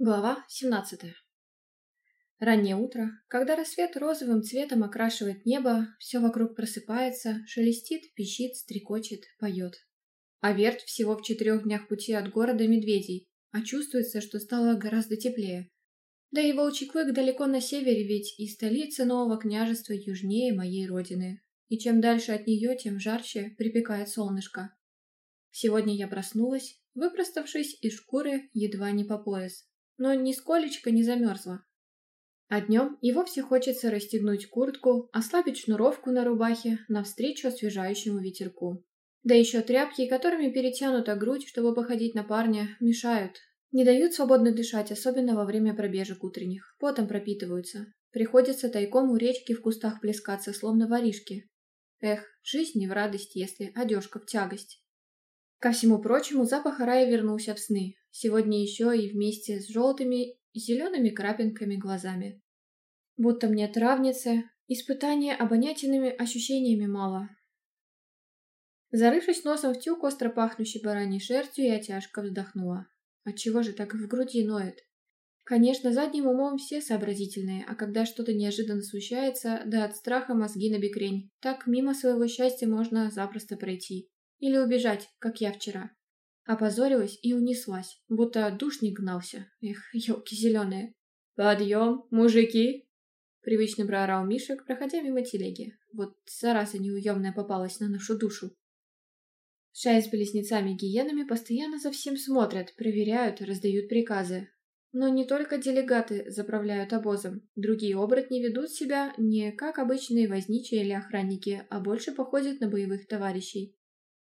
Глава 17. Раннее утро, когда рассвет розовым цветом окрашивает небо, все вокруг просыпается, шелестит, пищит, стрекочет, поет. А верт всего в четырех днях пути от города медведей, а чувствуется, что стало гораздо теплее. Да и волчий клык далеко на севере, ведь и столица нового княжества южнее моей родины. И чем дальше от нее, тем жарче припекает солнышко. Сегодня я проснулась, выпроставшись из шкуры едва не по пояс, но нисколечко не замерзла. А днем и вовсе хочется расстегнуть куртку, ослабить шнуровку на рубахе навстречу освежающему ветерку. Да еще тряпки, которыми перетянута грудь, чтобы походить на парня, мешают. Не дают свободно дышать, особенно во время пробежек утренних. Потом пропитываются. Приходится тайком у речки в кустах плескаться, словно воришки. Эх, жизнь не в радость, если одежка в тягость. Ко всему прочему, запах рая вернулся в сны сегодня еще и вместе с желтыми и зелеными крапинками глазами. Будто мне травницы, испытания обонятельными ощущениями мало. Зарывшись носом в тюк, остро пахнущей бараньей шерстью, я тяжко вздохнула. Отчего же так в груди ноет? Конечно, задним умом все сообразительные, а когда что-то неожиданно случается, да от страха мозги на бекрень, так мимо своего счастья можно запросто пройти. Или убежать, как я вчера. Опозорилась и унеслась, будто душник гнался. Эх, ёлки зеленые. «Подъем, мужики!» Привычно проорал Мишек, проходя мимо телеги. Вот зараза неуемная попалась на нашу душу. Шай с близнецами-гиенами постоянно за всем смотрят, проверяют, раздают приказы. Но не только делегаты заправляют обозом. Другие оборотни ведут себя не как обычные возничие или охранники, а больше походят на боевых товарищей.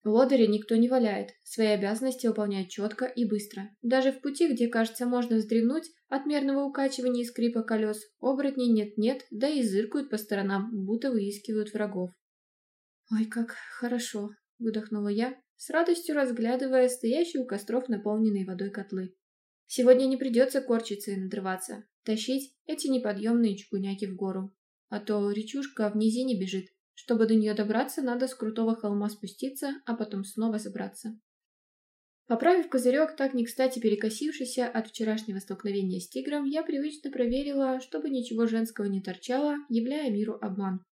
Лодыри никто не валяет, свои обязанности выполняет четко и быстро. Даже в пути, где, кажется, можно вздревнуть от мерного укачивания и скрипа колес, оборотни нет-нет, да и зыркают по сторонам, будто выискивают врагов. «Ой, как хорошо!» – выдохнула я, с радостью разглядывая стоящий у костров наполненные водой котлы. «Сегодня не придется корчиться и надрываться, тащить эти неподъемные чугуняки в гору, а то речушка в низине бежит, чтобы до нее добраться, надо с крутого холма спуститься, а потом снова забраться. Поправив козырек, так не кстати перекосившийся от вчерашнего столкновения с тигром, я привычно проверила, чтобы ничего женского не торчало, являя миру обман.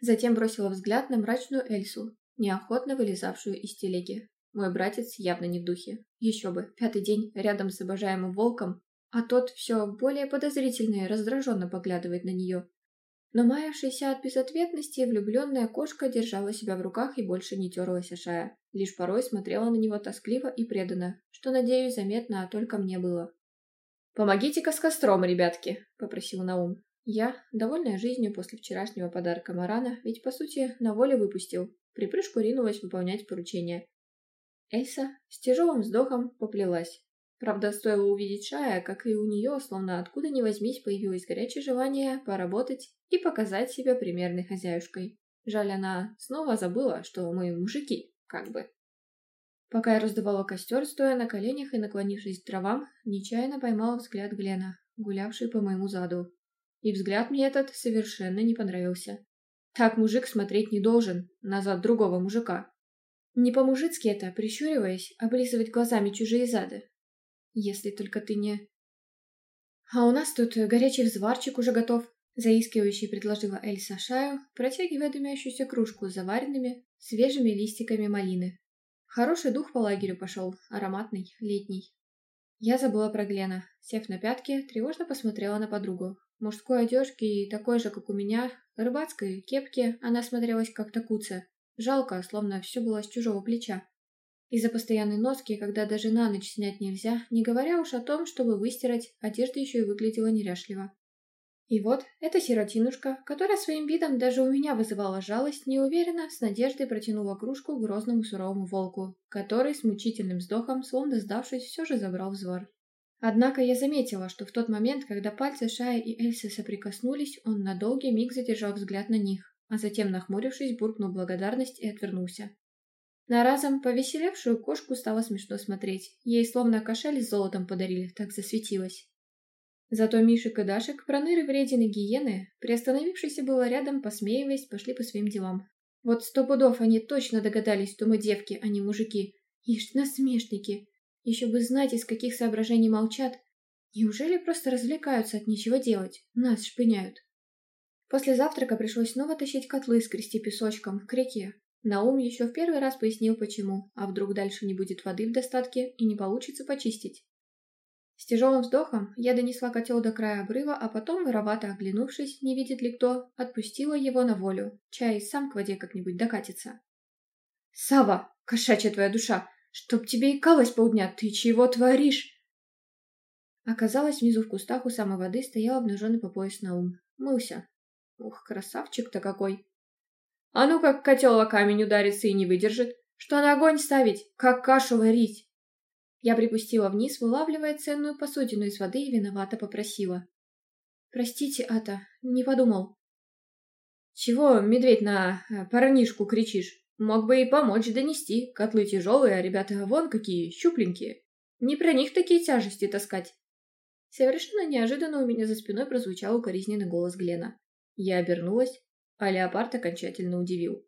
Затем бросила взгляд на мрачную Эльсу, неохотно вылезавшую из телеги. Мой братец явно не в духе. Еще бы, пятый день рядом с обожаемым волком, а тот все более подозрительно и раздраженно поглядывает на нее. Но маявшаяся от безответности влюбленная кошка держала себя в руках и больше не терлась о шея. Лишь порой смотрела на него тоскливо и преданно, что, надеюсь, заметно, а только мне было. «Помогите-ка с костром, ребятки!» — попросил Наум. Я, довольная жизнью после вчерашнего подарка Марана, ведь, по сути, на воле выпустил, припрыжку ринулась выполнять поручение. Эльса с тяжелым вздохом поплелась, Правда, стоило увидеть Шая, как и у нее, словно откуда ни возьмись, появилось горячее желание поработать и показать себя примерной хозяюшкой. Жаль, она снова забыла, что мы мужики, как бы. Пока я раздавала костер, стоя на коленях и наклонившись к травам, нечаянно поймала взгляд Глена, гулявший по моему заду. И взгляд мне этот совершенно не понравился. Так мужик смотреть не должен, назад другого мужика. Не по-мужицки это, прищуриваясь, облизывать глазами чужие зады, если только ты не... А у нас тут горячий взварчик уже готов, заискивающе предложила Эльса Шаю, протягивая дымящуюся кружку с заваренными, свежими листиками малины. Хороший дух по лагерю пошел, ароматный, летний. Я забыла про Глена. Сев на пятки, тревожно посмотрела на подругу. Мужской одежки и такой же, как у меня, рыбацкой кепки она смотрелась как-то куца. Жалко, словно все было с чужого плеча. Из-за постоянной носки, когда даже на ночь снять нельзя, не говоря уж о том, чтобы выстирать, одежда еще и выглядела неряшливо. И вот эта сиротинушка, которая своим видом даже у меня вызывала жалость, неуверенно, с надеждой протянула кружку грозному суровому волку, который с мучительным вздохом, словно сдавшись, все же забрал взвар. Однако я заметила, что в тот момент, когда пальцы Шая и Эльсы соприкоснулись, он на долгий миг задержал взгляд на них, а затем, нахмурившись, буркнул благодарность и отвернулся. На разом повеселевшую кошку стало смешно смотреть. Ей словно кошель с золотом подарили, так засветилась. Зато Мишек и Дашек, проныры вредины гиены, приостановившиеся было рядом, посмеиваясь, пошли по своим делам. Вот сто пудов они точно догадались, что мы девки, а не мужики. Ишь, насмешники. Еще бы знать, из каких соображений молчат. Неужели просто развлекаются от нечего делать? Нас шпыняют. После завтрака пришлось снова тащить котлы, скрести песочком, к реке. Наум еще в первый раз пояснил, почему, а вдруг дальше не будет воды в достатке и не получится почистить. С тяжелым вздохом я донесла котел до края обрыва, а потом, воровато оглянувшись, не видит ли кто, отпустила его на волю. Чай сам к воде как-нибудь докатится. «Сава, кошачья твоя душа! Чтоб тебе и калось полдня, ты чего творишь?» Оказалось, внизу в кустах у самой воды стоял обнаженный по пояс Наум. Мылся. Ух, красавчик-то какой! А ну как котел о камень ударится и не выдержит, что на огонь ставить, как кашу варить. Я припустила вниз, вылавливая ценную посудину из воды и виновато попросила. «Простите, Ата, не подумал». «Чего, медведь, на э, парнишку кричишь? Мог бы и помочь донести. Котлы тяжелые, а ребята вон какие, щупленькие. Не про них такие тяжести таскать». Совершенно неожиданно у меня за спиной прозвучал укоризненный голос Глена. Я обернулась, а леопард окончательно удивил.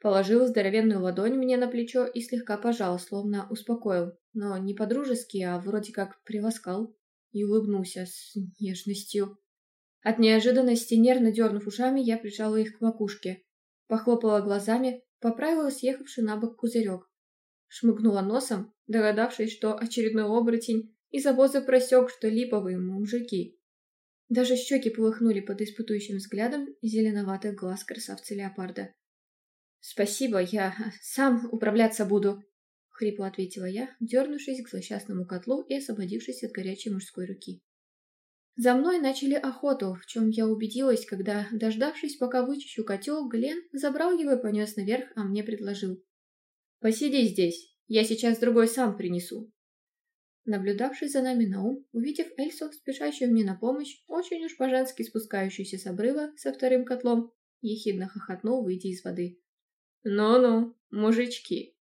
Положил здоровенную ладонь мне на плечо и слегка пожал, словно успокоил, но не по-дружески, а вроде как приласкал и улыбнулся с нежностью. От неожиданности, нервно дернув ушами, я прижала их к макушке, похлопала глазами, поправила съехавший на бок кузырек. Шмыгнула носом, догадавшись, что очередной оборотень из-за воза просек, что липовые мужики. Даже щеки полыхнули под испытующим взглядом зеленоватых глаз красавца Леопарда. «Спасибо, я а, сам управляться буду», — хрипло ответила я, дернувшись к злосчастному котлу и освободившись от горячей мужской руки. За мной начали охоту, в чем я убедилась, когда, дождавшись, пока вычищу котел, Глен забрал его и понес наверх, а мне предложил. «Посиди здесь, я сейчас другой сам принесу». Наблюдавший за нами Наум, увидев Эльсу, спешащую мне на помощь, очень уж по-женски спускающуюся с обрыва со вторым котлом, ехидно хохотнул, выйдя из воды. «Ну-ну, мужички!»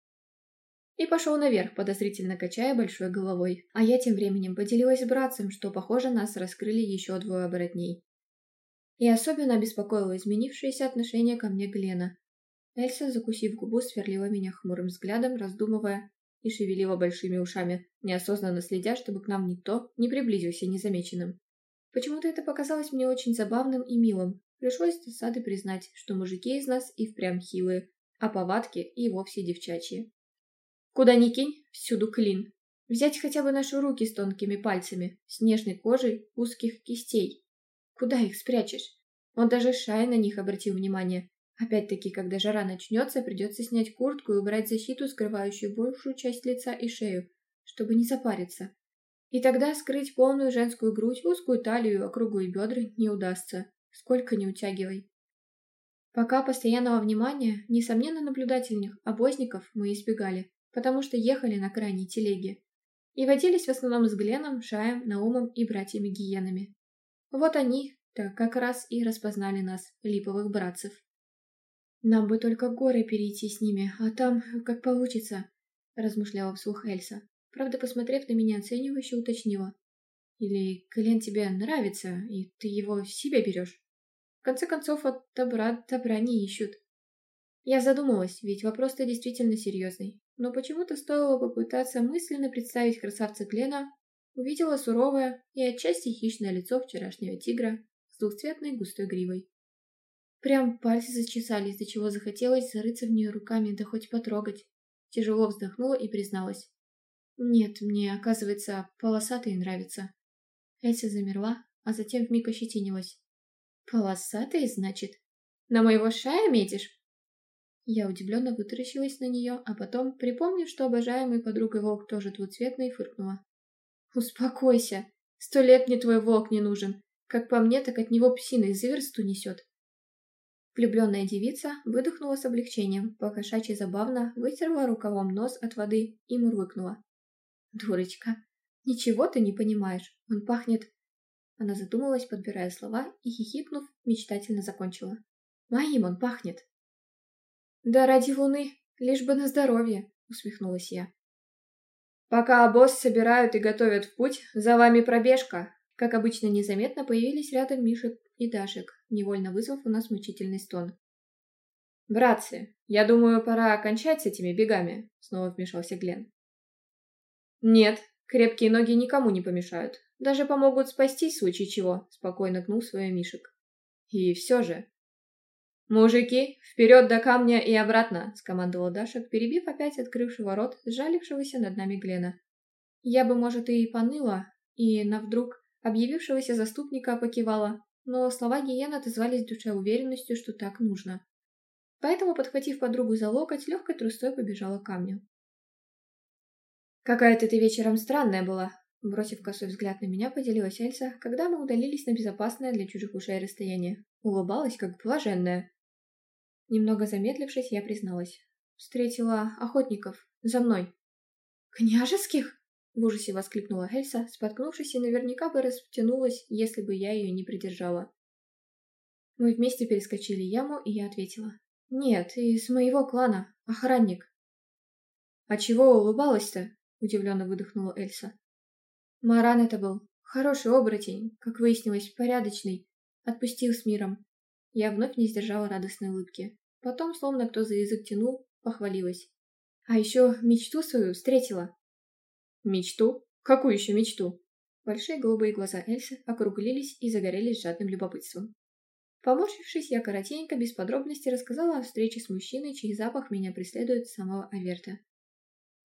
И пошел наверх, подозрительно качая большой головой. А я тем временем поделилась с братцем, что, похоже, нас раскрыли еще двое оборотней. И особенно обеспокоило изменившееся отношение ко мне Глена. Эльса, закусив губу, сверлила меня хмурым взглядом, раздумывая, и шевелила большими ушами, неосознанно следя, чтобы к нам никто не приблизился незамеченным. Почему-то это показалось мне очень забавным и милым. Пришлось с досады признать, что мужики из нас и впрямь хилые, а повадки и вовсе девчачьи. Куда ни кинь, всюду клин. Взять хотя бы наши руки с тонкими пальцами, с нежной кожей узких кистей. Куда их спрячешь? Он даже Шай на них обратил внимание, Опять-таки, когда жара начнется, придется снять куртку и убрать защиту, скрывающую большую часть лица и шею, чтобы не запариться. И тогда скрыть полную женскую грудь, узкую талию, округлые бедра не удастся, сколько не утягивай. Пока постоянного внимания, несомненно, наблюдательных обозников мы избегали, потому что ехали на крайней телеге. И водились в основном с Гленом, Шаем, Наумом и братьями-гиенами. Вот они-то как раз и распознали нас, липовых братцев. «Нам бы только горы перейти с ними, а там, как получится», – размышляла вслух Эльса. Правда, посмотрев на меня оценивающе, уточнила. «Или Клен тебе нравится, и ты его себе берешь?» В конце концов, от добра добра не ищут. Я задумалась, ведь вопрос-то действительно серьезный. Но почему-то стоило попытаться мысленно представить красавца Клена, увидела суровое и отчасти хищное лицо вчерашнего тигра с двухцветной густой гривой. Прям пальцы зачесались, до чего захотелось зарыться в нее руками, да хоть потрогать. Тяжело вздохнула и призналась. «Нет, мне, оказывается, полосатые нравятся». Эльса замерла, а затем вмиг ощетинилась. «Полосатые, значит? На моего шая метишь?» Я удивленно вытаращилась на нее, а потом, припомнив, что обожаемый подругой волк тоже двуцветный, фыркнула. «Успокойся! Сто лет мне твой волк не нужен. Как по мне, так от него псиной заверсту несет. Влюбленная девица выдохнула с облегчением, покошачьи забавно вытерла рукавом нос от воды и мурлыкнула. «Дурочка, ничего ты не понимаешь, он пахнет...» Она задумалась, подбирая слова, и, хихикнув, мечтательно закончила. «Моим он пахнет!» «Да ради луны, лишь бы на здоровье!» — усмехнулась я. «Пока обоз собирают и готовят в путь, за вами пробежка!» Как обычно незаметно появились рядом Мишек и Дашек, невольно вызвав у нас мучительный стон. «Братцы, я думаю, пора окончать с этими бегами», — снова вмешался Глен. «Нет, крепкие ноги никому не помешают. Даже помогут спастись в случае чего», — спокойно гнул свое Мишек. «И все же...» «Мужики, вперед до камня и обратно!» — скомандовал Дашек, перебив опять открывшего рот, сжалившегося над нами Глена. Я бы, может, и поныла, и на вдруг объявившегося заступника покивала, но слова Гиена отозвались в душе уверенностью, что так нужно. Поэтому, подхватив подругу за локоть, легкой трусой побежала к камню. «Какая-то ты вечером странная была», — бросив косой взгляд на меня, поделилась Эльса, когда мы удалились на безопасное для чужих ушей расстояние. Улыбалась, как блаженная. Немного замедлившись, я призналась. «Встретила охотников. За мной». «Княжеских?» В ужасе воскликнула Эльса, споткнувшись и наверняка бы растянулась, если бы я ее не придержала. Мы вместе перескочили яму, и я ответила. «Нет, из моего клана. Охранник». «А чего улыбалась-то?» – удивленно выдохнула Эльса. «Маран это был. Хороший оборотень, как выяснилось, порядочный. Отпустил с миром». Я вновь не сдержала радостной улыбки. Потом, словно кто за язык тянул, похвалилась. «А еще мечту свою встретила. «Мечту? Какую еще мечту?» Большие голубые глаза Эльсы округлились и загорелись жадным любопытством. Поморщившись, я коротенько, без подробностей, рассказала о встрече с мужчиной, чей запах меня преследует с самого Аверта.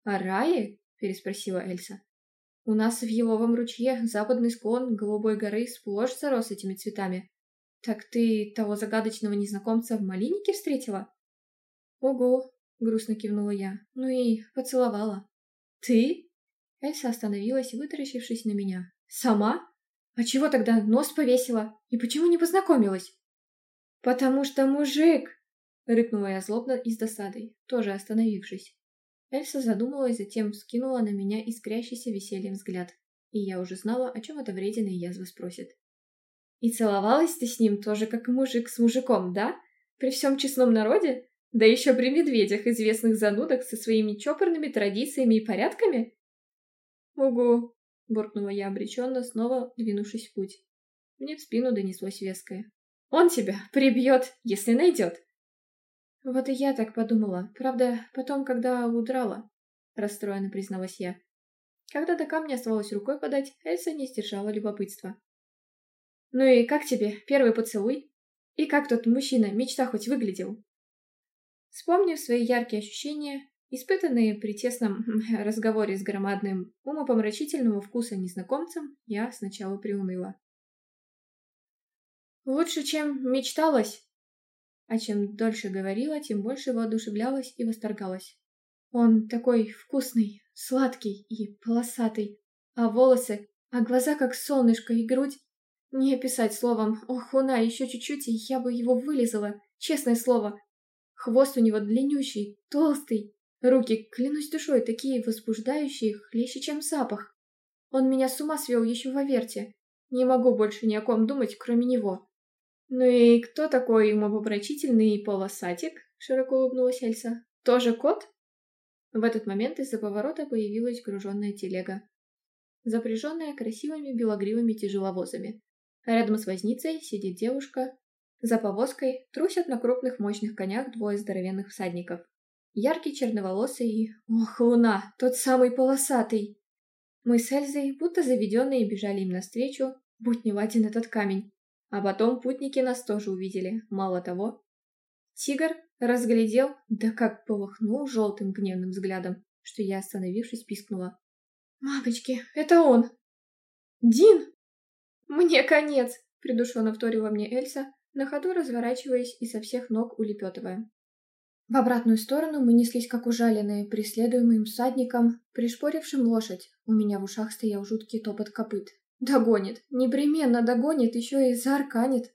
«О рае?» – переспросила Эльса. «У нас в Еловом ручье западный склон Голубой горы сплошь зарос этими цветами. Так ты того загадочного незнакомца в Малинике встретила?» «Ого!» – грустно кивнула я. «Ну и поцеловала». «Ты?» Эльса остановилась, вытаращившись на меня. «Сама? А чего тогда нос повесила? И почему не познакомилась?» «Потому что мужик!» — рыкнула я злобно и с досадой, тоже остановившись. Эльса задумалась, затем скинула на меня искрящийся весельем взгляд. И я уже знала, о чем это вредина и язва спросит. «И целовалась ты с ним тоже, как мужик с мужиком, да? При всем честном народе? Да еще при медведях, известных занудах со своими чопорными традициями и порядками?» «Ого!» – буркнула я обреченно, снова двинувшись в путь. Мне в спину донеслось веское. «Он тебя прибьет, если найдет!» «Вот и я так подумала. Правда, потом, когда удрала...» – расстроенно призналась я. Когда до камня оставалось рукой подать, Эльса не сдержала любопытства. «Ну и как тебе первый поцелуй? И как тот мужчина мечта хоть выглядел?» Вспомнив свои яркие ощущения, Испытанные при тесном разговоре с громадным умопомрачительного вкуса незнакомцем, я сначала приуныла. «Лучше, чем мечталось!» А чем дольше говорила, тем больше воодушевлялась и восторгалась. Он такой вкусный, сладкий и полосатый, а волосы, а глаза как солнышко и грудь. Не описать словом, ох, уна, еще чуть-чуть, и я бы его вылезала, честное слово. Хвост у него длиннющий, толстый, Руки, клянусь душой, такие возбуждающие, хлеще, чем запах. Он меня с ума свел еще в Аверте. Не могу больше ни о ком думать, кроме него. «Ну и кто такой умопомрачительный полосатик?» — широко улыбнулась Эльса. «Тоже кот?» В этот момент из-за поворота появилась груженная телега, запряженная красивыми белогривыми тяжеловозами. А рядом с возницей сидит девушка. За повозкой трусят на крупных мощных конях двое здоровенных всадников. Яркий черноволосый, ох, луна, тот самый полосатый. Мы с Эльзой, будто заведенные, бежали им навстречу, будь неладен этот камень. А потом путники нас тоже увидели, мало того. Тигр разглядел, да как полыхнул желтым гневным взглядом, что я, остановившись, пискнула. «Мамочки, это он!» «Дин!» «Мне конец!» — придушенно вторила мне Эльса, на ходу разворачиваясь и со всех ног улепетывая. В обратную сторону мы неслись, как ужаленные, преследуемым всадником, пришпорившим лошадь. У меня в ушах стоял жуткий топот копыт. Догонит. Непременно догонит, еще и заарканит.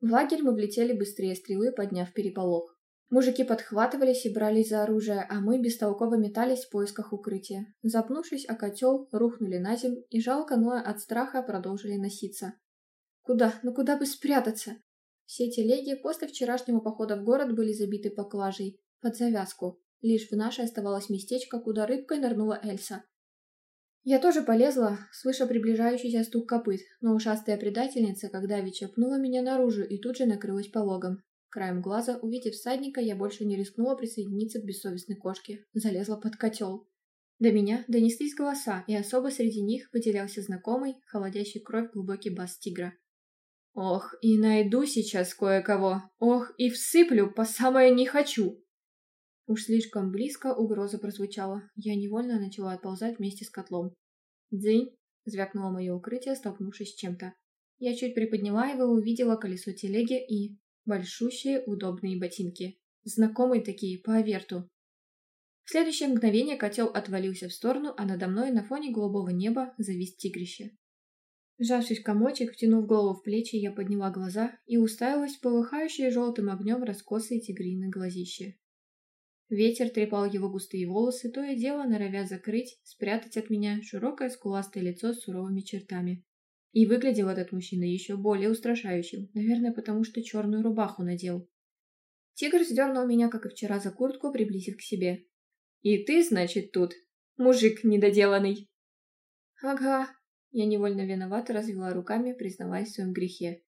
В лагерь мы влетели быстрее стрелы, подняв переполох. Мужики подхватывались и брались за оружие, а мы бестолково метались в поисках укрытия. Запнувшись о котел, рухнули на земь и, жалко ноя от страха, продолжили носиться. Куда? Ну куда бы спрятаться? Все телеги после вчерашнего похода в город были забиты поклажей, под завязку. Лишь в нашей оставалось местечко, куда рыбкой нырнула Эльса. Я тоже полезла, слыша приближающийся стук копыт, но ушастая предательница, когда Вича пнула меня наружу и тут же накрылась пологом. Краем глаза, увидев всадника, я больше не рискнула присоединиться к бессовестной кошке. Залезла под котел. До меня донеслись голоса, и особо среди них выделялся знакомый, холодящий кровь глубокий бас тигра. Ох, и найду сейчас кое-кого. Ох, и всыплю по самое не хочу. Уж слишком близко угроза прозвучала. Я невольно начала отползать вместе с котлом. «Дзынь!» — звякнуло мое укрытие, столкнувшись с чем-то. Я чуть приподняла его, увидела колесо телеги и... Большущие удобные ботинки. Знакомые такие, по аверту. В следующее мгновение котел отвалился в сторону, а надо мной на фоне голубого неба завис тигрище. Сжавшись комочек, втянув голову в плечи, я подняла глаза и уставилась в полыхающие желтым огнем раскосые тигриные глазище. Ветер трепал его густые волосы, то и дело норовя закрыть, спрятать от меня широкое скуластое лицо с суровыми чертами. И выглядел этот мужчина еще более устрашающим, наверное, потому что черную рубаху надел. Тигр сдернул меня, как и вчера, за куртку, приблизив к себе. «И ты, значит, тут? Мужик недоделанный!» «Ага», я невольно виновато развела руками, признаваясь в своем грехе.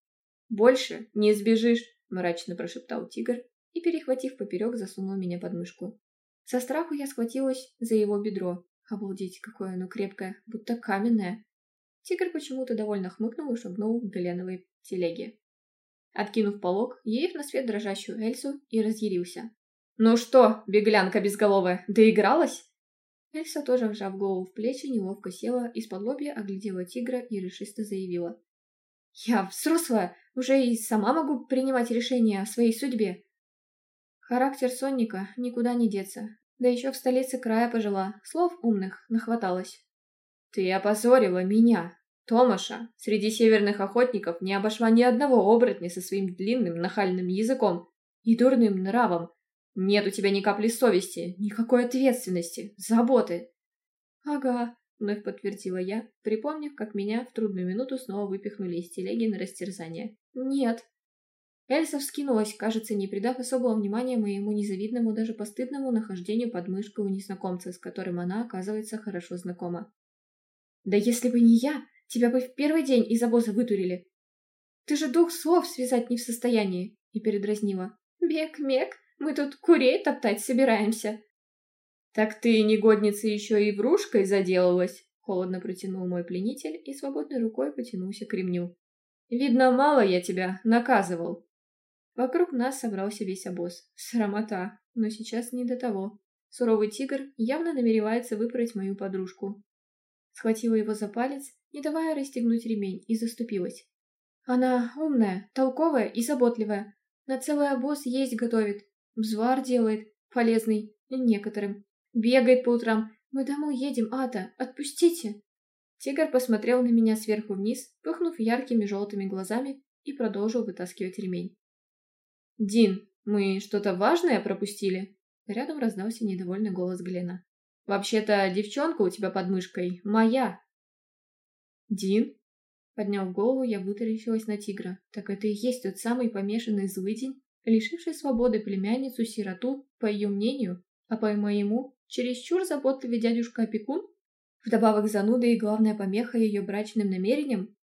«Больше не сбежишь!» – мрачно прошептал тигр и, перехватив поперек, засунул меня под мышку. Со страху я схватилась за его бедро. Обалдеть, какое оно крепкое, будто каменное. Тигр почему-то довольно хмыкнул и шагнул к Беленовой телеге. Откинув полог, Еев на свет дрожащую Эльсу и разъярился. «Ну что, беглянка безголовая, доигралась? Эльса, тоже вжав голову в плечи, неловко села, из-под лобья оглядела тигра и решисто заявила. «Я взрослая, уже и сама могу принимать решения о своей судьбе». Характер сонника никуда не деться, да еще в столице края пожила, слов умных нахваталась. «Ты опозорила меня, Томаша. Среди северных охотников не обошла ни одного оборотня со своим длинным нахальным языком и дурным нравом. Нет у тебя ни капли совести, никакой ответственности, заботы. Ага, вновь подтвердила я, припомнив, как меня в трудную минуту снова выпихнули из телеги на растерзание. Нет. Эльса вскинулась, кажется, не придав особого внимания моему незавидному, даже постыдному нахождению под мышкой у незнакомца, с которым она, оказывается, хорошо знакома. «Да если бы не я, тебя бы в первый день из обоза вытурили! Ты же двух слов связать не в состоянии!» и передразнила. «Бег-мег, мы тут курей топтать собираемся». «Так ты, негодница, еще и врушкой заделалась», — холодно протянул мой пленитель и свободной рукой потянулся к ремню. «Видно, мало я тебя наказывал». Вокруг нас собрался весь обоз. Срамота, но сейчас не до того. Суровый тигр явно намеревается выпороть мою подружку. Схватила его за палец, не давая расстегнуть ремень, и заступилась. Она умная, толковая и заботливая. На целый обоз есть готовит. Взвар делает, полезный, некоторым. Бегает по утрам. Мы домой едем, Ата, отпустите. Тигр посмотрел на меня сверху вниз, пыхнув яркими желтыми глазами, и продолжил вытаскивать ремень. «Дин, мы что-то важное пропустили?» Рядом раздался недовольный голос Глена. «Вообще-то девчонка у тебя под мышкой моя!» «Дин?» Подняв голову, я вытаращилась на тигра. «Так это и есть тот самый помешанный злыдень, Лишившей свободы племянницу-сироту, по ее мнению, а по моему, чересчур заботливый дядюшка-опекун, вдобавок зануда и главная помеха ее брачным намерениям,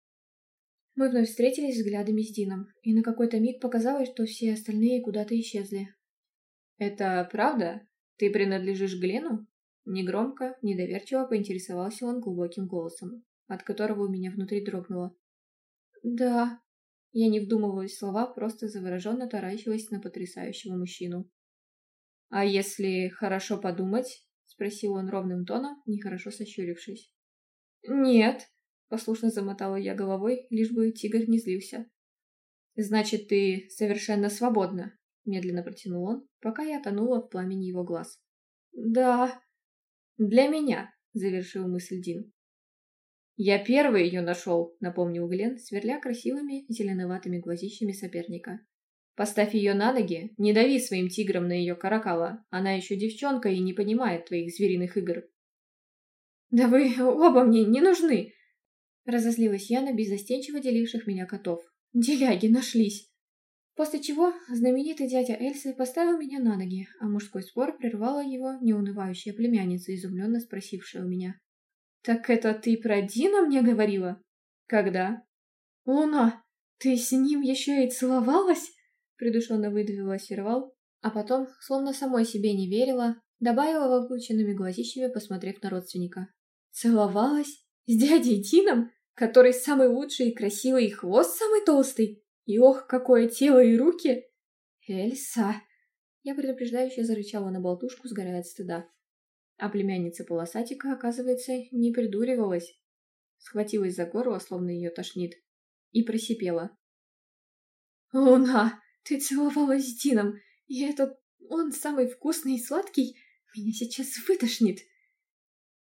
мы вновь встретились взглядами с Дином, и на какой-то миг показалось, что все остальные куда-то исчезли. «Это правда? Ты принадлежишь Глену?» Негромко, недоверчиво поинтересовался он глубоким голосом, от которого у меня внутри дрогнуло. «Да», я не вдумывалась в слова, просто завороженно таращилась на потрясающего мужчину. «А если хорошо подумать?» — спросил он ровным тоном, нехорошо сощурившись. «Нет», — послушно замотала я головой, лишь бы тигр не злился. «Значит, ты совершенно свободна», — медленно протянул он, пока я тонула в пламени его глаз. «Да». «Для меня», — завершил мысль Дин. «Я первый ее нашел», — напомнил Глен, сверля красивыми зеленоватыми глазищами соперника. «Поставь ее на ноги, не дави своим тиграм на ее каракала, она еще девчонка и не понимает твоих звериных игр». «Да вы оба мне не нужны!» — разозлилась Яна беззастенчиво деливших меня котов. «Деляги нашлись!» После чего знаменитый дядя Эльсы поставил меня на ноги, а мужской спор прервала его неунывающая племянница, изумленно спросившая у меня. «Так это ты про Дина мне говорила?» «Когда?» «Луна, ты с ним еще и целовалась?» Придушенно выдавила сервал, а потом, словно самой себе не верила, добавила выпученными глазищами, посмотрев на родственника. «Целовалась? С дядей Дином, который самый лучший и красивый, и хвост самый толстый? И ох, какое тело и руки!» «Эльса!» Я предупреждающе зарычала на болтушку, сгорая от стыда. А племянница полосатика, оказывается, не придуривалась. Схватилась за гору, словно ее тошнит, и просипела. «Луна, ты целовалась с Дином, и этот... он самый вкусный и сладкий, меня сейчас вытошнит!»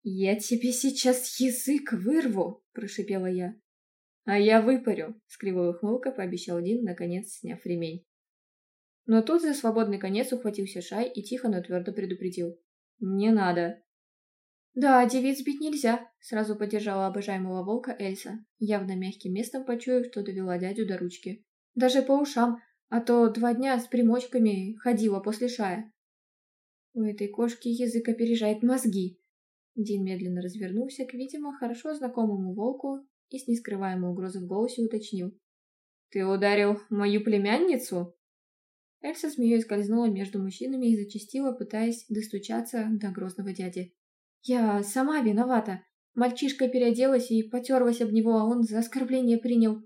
«Я тебе сейчас язык вырву!» – прошипела я. «А я выпарю!» – с кривой ухмылкой пообещал Дин, наконец сняв ремень. Но тут за свободный конец ухватился Шай и тихо, но твердо предупредил. «Не надо». «Да, девиц бить нельзя», — сразу поддержала обожаемого волка Эльса, явно мягким местом почуяв, что довела дядю до ручки. «Даже по ушам, а то два дня с примочками ходила после шая». «У этой кошки язык опережает мозги». Дин медленно развернулся к, видимо, хорошо знакомому волку и с нескрываемой угрозой в голосе уточнил. «Ты ударил мою племянницу?» Эльса змеей скользнула между мужчинами и зачастила, пытаясь достучаться до грозного дяди. «Я сама виновата. Мальчишка переоделась и потерлась об него, а он за оскорбление принял».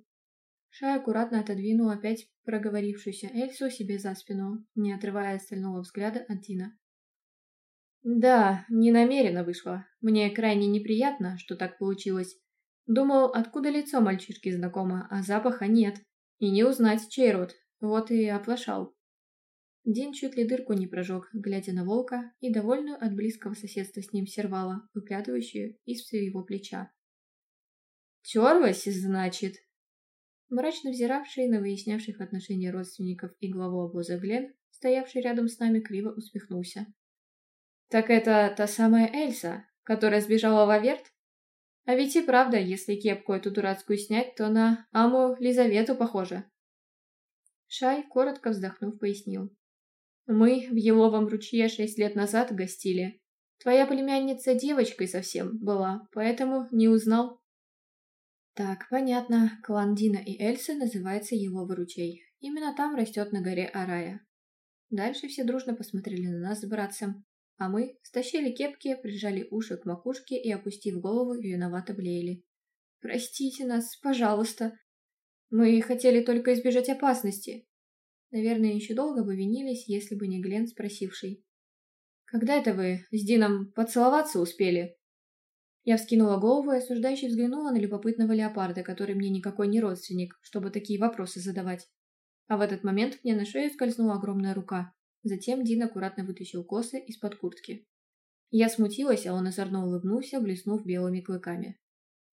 Шай аккуратно отодвинул опять проговорившуюся Эльсу себе за спину, не отрывая остального взгляда от Дина. «Да, не намеренно вышло. Мне крайне неприятно, что так получилось. Думал, откуда лицо мальчишки знакомо, а запаха нет. И не узнать, чей род. Вот и оплошал. Дин чуть ли дырку не прожег, глядя на волка и довольную от близкого соседства с ним сервала, выглядывающую из всего его плеча. «Терлась, значит?» Мрачно взиравший на выяснявших отношения родственников и главу обоза Глен, стоявший рядом с нами, криво усмехнулся. «Так это та самая Эльса, которая сбежала в Аверт? А ведь и правда, если кепку эту дурацкую снять, то на Аму Лизавету похоже». Шай, коротко вздохнув, пояснил. Мы в Еловом ручье шесть лет назад гостили. Твоя племянница девочкой совсем была, поэтому не узнал». Так, понятно, клан Дина и Эльсы называется Еловый ручей. Именно там растет на горе Арая. Дальше все дружно посмотрели на нас с братцем, а мы стащили кепки, прижали уши к макушке и, опустив голову, виновато блеяли. «Простите нас, пожалуйста. Мы хотели только избежать опасности. Наверное, еще долго бы винились, если бы не Глен, спросивший. «Когда это вы с Дином поцеловаться успели?» Я вскинула голову и осуждающе взглянула на любопытного леопарда, который мне никакой не родственник, чтобы такие вопросы задавать. А в этот момент мне на шею скользнула огромная рука. Затем Дин аккуратно вытащил косы из-под куртки. Я смутилась, а он озорно улыбнулся, блеснув белыми клыками.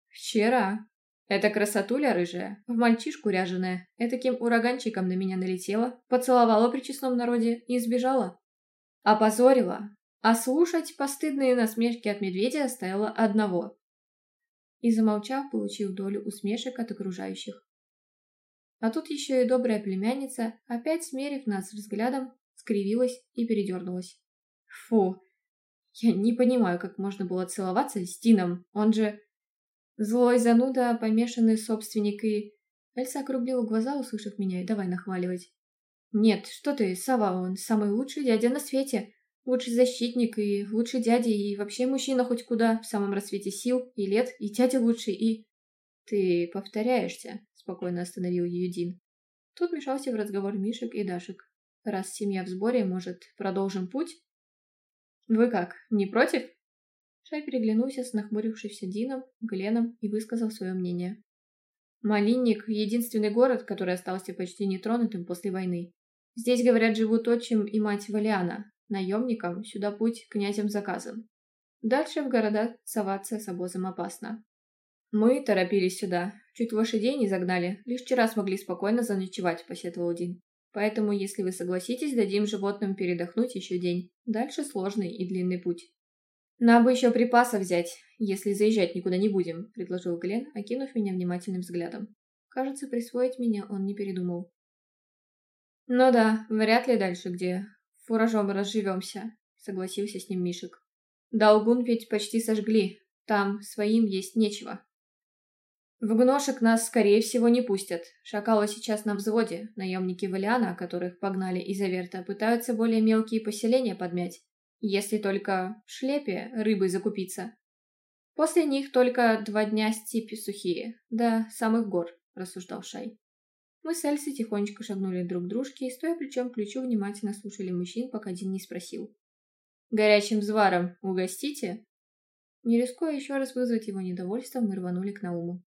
«Вчера», эта красотуля рыжая, в мальчишку ряженая, этаким ураганчиком на меня налетела, поцеловала при честном народе и сбежала. Опозорила, а слушать постыдные насмешки от медведя оставила одного». И замолчав, получил долю усмешек от окружающих. А тут еще и добрая племянница, опять смерив нас взглядом, скривилась и передернулась. «Фу! Я не понимаю, как можно было целоваться с Тином, он же...» Злой зануда, помешанный собственник и... Эльса округлила глаза, услышав меня, и давай нахваливать. «Нет, что ты, сова он, самый лучший дядя на свете. Лучший защитник и лучший дядя, и вообще мужчина хоть куда, в самом рассвете сил и лет, и дядя лучший, и...» «Ты повторяешься», — спокойно остановил ее Дин. Тут мешался в разговор Мишек и Дашек. «Раз семья в сборе, может, продолжим путь?» «Вы как, не против?» Шай переглянулся с нахмурившимся Дином, Гленом и высказал свое мнение. Малинник – единственный город, который остался почти нетронутым после войны. Здесь, говорят, живут отчим и мать Валиана. Наемникам сюда путь князем заказан. Дальше в города соваться с обозом опасно. «Мы торопились сюда. Чуть лошадей не загнали. Лишь вчера смогли спокойно заночевать», – посетовал Дин. «Поэтому, если вы согласитесь, дадим животным передохнуть еще день. Дальше сложный и длинный путь». «Нам бы еще припасов взять, если заезжать никуда не будем», — предложил Глен, окинув меня внимательным взглядом. Кажется, присвоить меня он не передумал. «Ну да, вряд ли дальше где. Фуражом разживемся», — согласился с ним Мишек. «Долгун ведь почти сожгли. Там своим есть нечего». «В гношек нас, скорее всего, не пустят. Шакалы сейчас на взводе. Наемники Валиана, которых погнали из Аверта, пытаются более мелкие поселения подмять. Если только в шлепе рыбой закупиться. После них только два дня степи сухие, до самых гор, рассуждал Шай. Мы с Эльси тихонечко шагнули друг к дружке и, стоя плечом к плечу, внимательно слушали мужчин, пока один не спросил. «Горячим зваром угостите?» Не рискуя еще раз вызвать его недовольство, мы рванули к Науму.